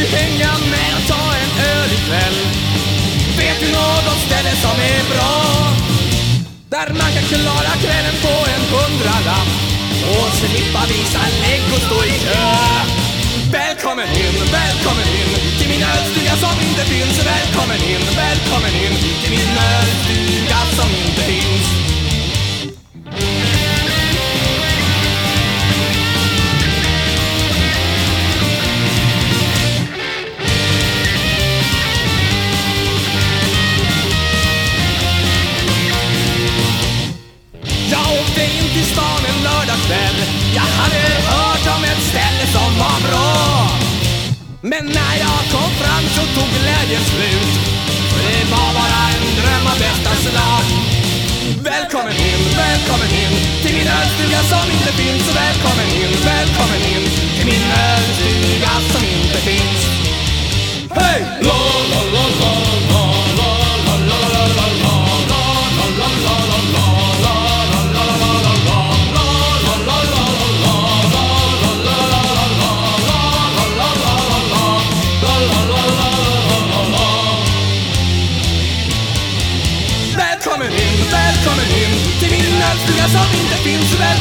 du hänga med och ta en öl ikväll? Vet du något ställe som är bra? Där man kan klara kvällen på en hundralapp och slippa visa lägg och stå i kö. Välkommen in, välkommen in till min ölstuga som inte finns. Välkommen in, välkommen in Men när jag kom fram så tog glädjen slut. För det var bara en dröm av bästa slag. Välkommen in, välkommen in till min ölstuga som inte finns. Välkommen in, välkommen Kommer in till min ölstuga som inte finns väl.